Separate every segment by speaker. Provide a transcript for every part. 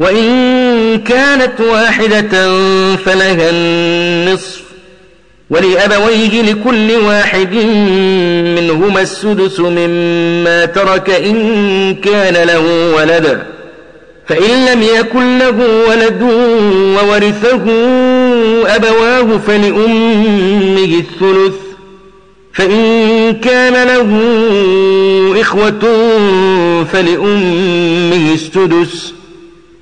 Speaker 1: وإن كانت واحدة فلها النصف ولأبويه لكل واحد منهما السدس مما ترك إن كان له ولدا فإن لم يكن له ولد وورثه أبواه فلأمه الثلث فإن كان له إخوة فلأمه السدس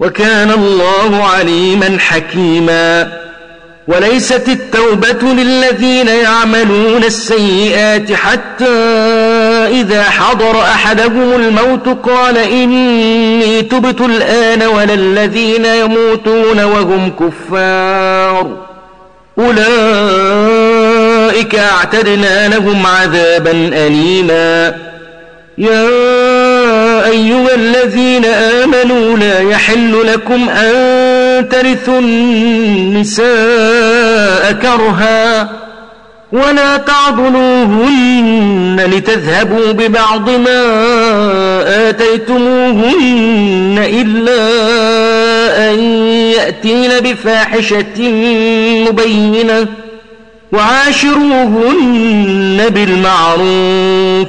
Speaker 1: وكان الله عليما حكيما وليست التوبة للذين يعملون السيئات حتى إذا حضر أحدهم الموت قال إني تبت الآن ولا الذين يموتون وهم كفار أولئك اعتدنا لهم عذابا أليما يا أيها الذين آمنوا آمنوا لا يحل لكم أن ترثوا النساء كرها ولا تعضلوهن لتذهبوا ببعض ما آتيتموهن إلا أن يأتين بفاحشة مبينة وعاشروهن بالمعروف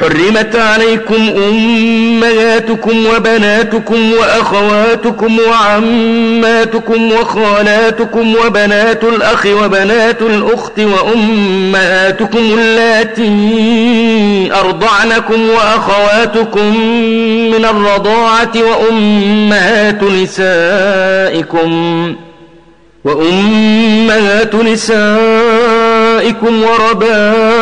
Speaker 1: حرمت عليكم أمهاتكم وبناتكم وأخواتكم وعماتكم وخالاتكم وبنات الأخ وبنات الأخت وأمهاتكم التي أرضعنكم وأخواتكم من الرضاعة وأمهات نسائكم وأمهات نسائكم وربائكم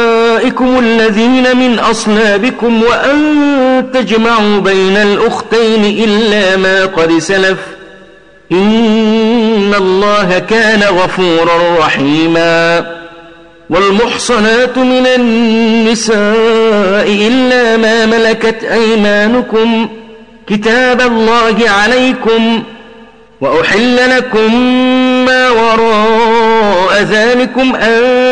Speaker 1: أولئكم الذين من أصنابكم وأن تجمعوا بين الأختين إلا ما قد سلف إن الله كان غفورا رحيما والمحصنات من النساء إلا ما ملكت أيمانكم كتاب الله عليكم وأحل لكم ما وراء ذلكم أن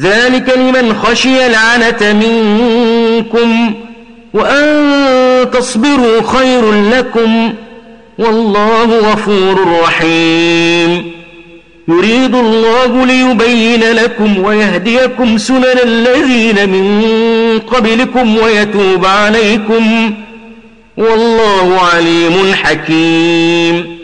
Speaker 1: ذلك لمن خشي لعنة منكم وأن تصبروا خير لكم والله غفور رحيم يريد الله ليبين لكم ويهديكم سنن الذين من قبلكم ويتوب عليكم والله عليم حكيم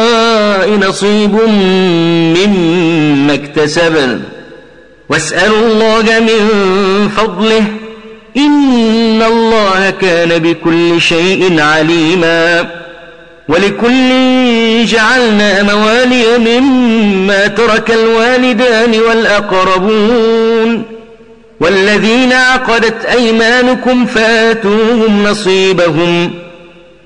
Speaker 1: نصيب مما اكتسب واسألوا الله من فضله إن الله كان بكل شيء عليما ولكل جعلنا موالي مما ترك الوالدان والأقربون والذين عقدت أيمانكم فاتوهم نصيبهم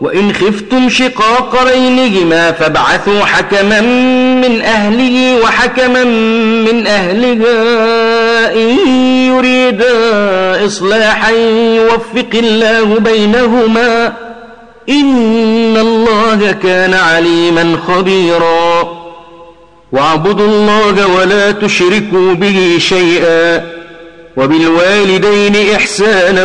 Speaker 1: وإن خفتم شقاق بينهما فابعثوا حكما من أهله وحكما من أهلها إن يريدا إصلاحا يوفق الله بينهما إن الله كان عليما خبيرا واعبدوا الله ولا تشركوا به شيئا وبالوالدين إحسانا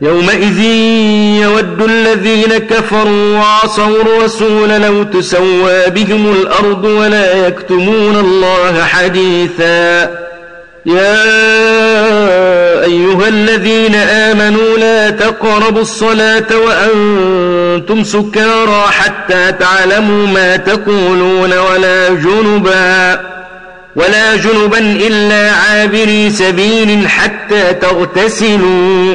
Speaker 1: يومئذ يود الذين كفروا وعصوا الرسول لو تسوى بهم الأرض ولا يكتمون الله حديثا يا أيها الذين آمنوا لا تقربوا الصلاة وأنتم سكارا حتى تعلموا ما تقولون ولا جنبا ولا جنبا إلا عابري سبيل حتى تغتسلوا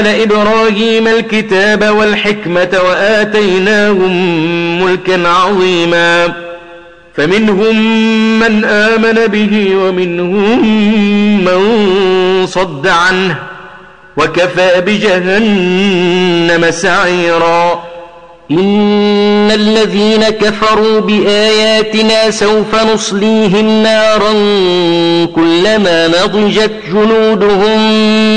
Speaker 1: آل إبراهيم الكتاب والحكمة وآتيناهم ملكا عظيما فمنهم من آمن به ومنهم من صد عنه وكفى بجهنم سعيرا إن الذين كفروا بآياتنا سوف نصليهم نارا كلما نضجت جنودهم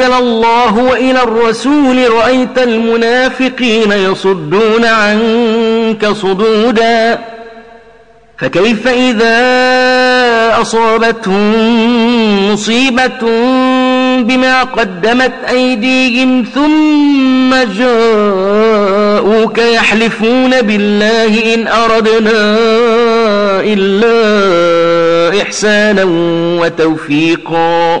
Speaker 1: أنزل الله وإلى الرسول رأيت المنافقين يصدون عنك صدودا فكيف إذا أصابتهم مصيبة بما قدمت أيديهم ثم جاءوك يحلفون بالله إن أردنا إلا إحسانا وتوفيقا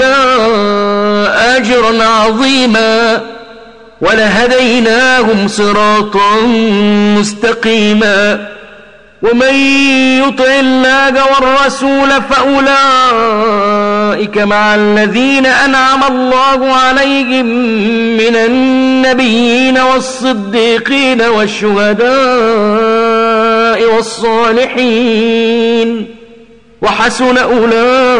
Speaker 1: لنا أجرا عظيما ولهديناهم صراطا مستقيما ومن يطع الله والرسول فأولئك مع الذين أنعم الله عليهم من النبيين والصديقين والشهداء والصالحين وحسن أولئك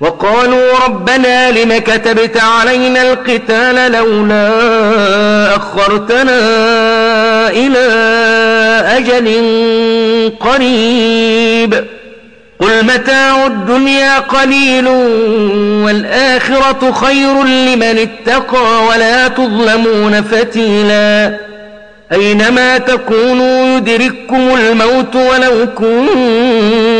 Speaker 1: وقالوا ربنا لم كتبت علينا القتال لولا أخرتنا إلى أجل قريب قل متاع الدنيا قليل والآخرة خير لمن اتقى ولا تظلمون فتيلا أينما تكونوا يدرككم الموت ولو كنتم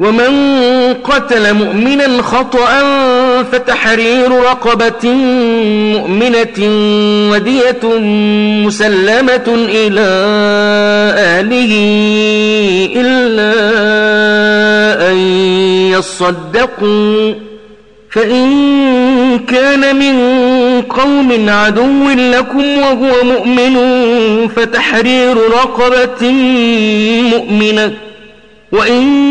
Speaker 1: ومن قتل مؤمنا خطأ فتحرير رقبة مؤمنة ودية مسلمة إلى آله إلا أن يصدقوا فإن كان من قوم عدو لكم وهو مؤمن فتحرير رقبة مؤمنة وإن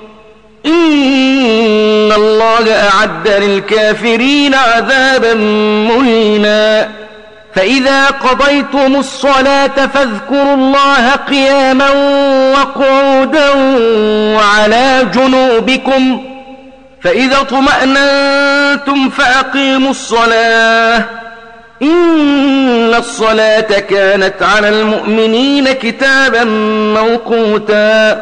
Speaker 1: ان الله اعد للكافرين عذابا مهينا فاذا قضيتم الصلاه فاذكروا الله قياما وقعودا وعلى جنوبكم فاذا طمأنتم فاقيموا الصلاه ان الصلاه كانت على المؤمنين كتابا موقوتا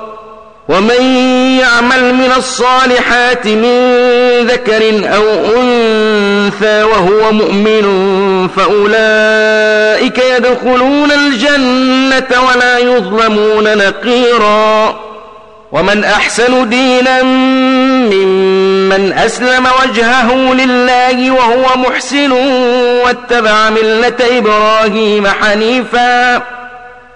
Speaker 1: ومن يعمل من الصالحات من ذكر أو أنثى وهو مؤمن فأولئك يدخلون الجنة ولا يظلمون نقيرا ومن أحسن دينا ممن أسلم وجهه لله وهو محسن واتبع ملة إبراهيم حنيفاً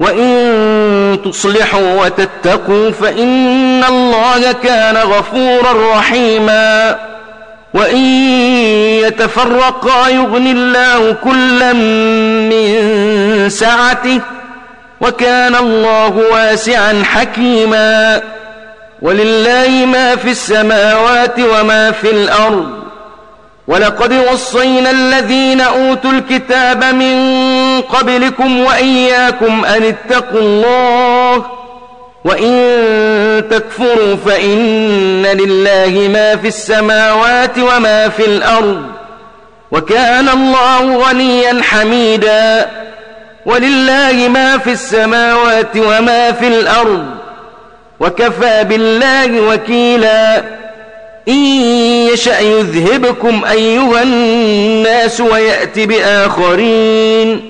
Speaker 1: وإن تصلحوا وتتقوا فإن الله كان غفورا رحيما وإن يتفرقا يغني الله كلا من سعته وكان الله واسعا حكيما ولله ما في السماوات وما في الأرض ولقد وصينا الذين أوتوا الكتاب من قبلكم وإياكم أن اتقوا الله وإن تكفروا فإن لله ما في السماوات وما في الأرض وكان الله غنيا حميدا ولله ما في السماوات وما في الأرض وكفى بالله وكيلا إن يشأ يذهبكم أيها الناس ويأتي بآخرين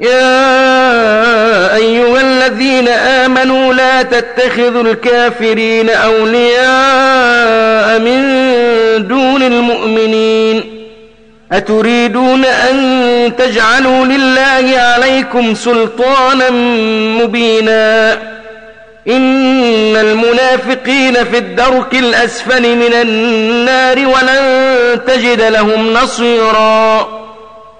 Speaker 1: يا أيها الذين آمنوا لا تتخذوا الكافرين أولياء من دون المؤمنين أتريدون أن تجعلوا لله عليكم سلطانا مبينا إن المنافقين في الدرك الأسفل من النار ولن تجد لهم نصيراً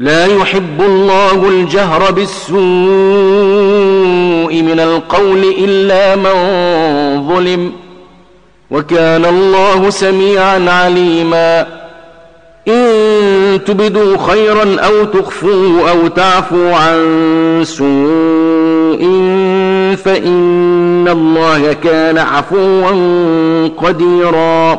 Speaker 1: لا يحب الله الجهر بالسوء من القول إلا من ظلم وكان الله سميعا عليما إن تبدوا خيرا أو تخفوا أو تعفوا عن سوء فإن الله كان عفوا قديرا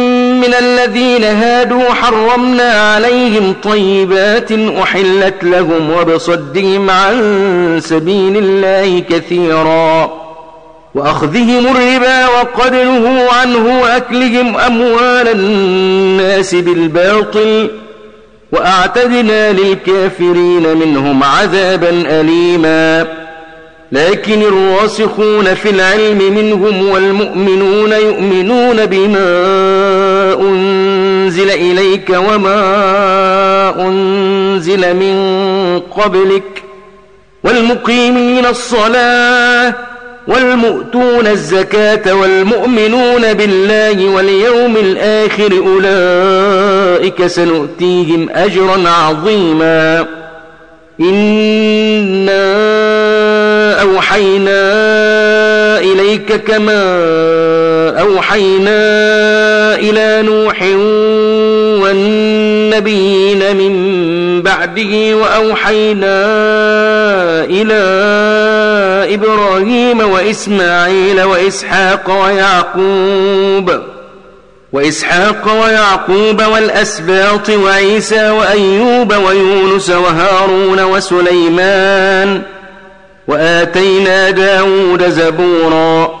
Speaker 1: من الذين هادوا حرمنا عليهم طيبات أحلت لهم وبصدهم عن سبيل الله كثيرا وأخذهم الربا وقد نهوا عنه وأكلهم أموال الناس بالباطل وأعتدنا للكافرين منهم عذابا أليما لكن الراسخون في العلم منهم والمؤمنون يؤمنون بما أنزل إليك وما أنزل من قبلك والمقيمين الصلاة والمؤتون الزكاة والمؤمنون بالله واليوم الآخر أولئك سنؤتيهم أجرا عظيما إنا أوحينا إليك كما أوحينا إلى نوح والنبيين من بعده وأوحينا إلى إبراهيم وإسماعيل وإسحاق ويعقوب وإسحاق ويعقوب والأسباط وعيسى وأيوب ويونس وهارون وسليمان وآتينا داود زبوراً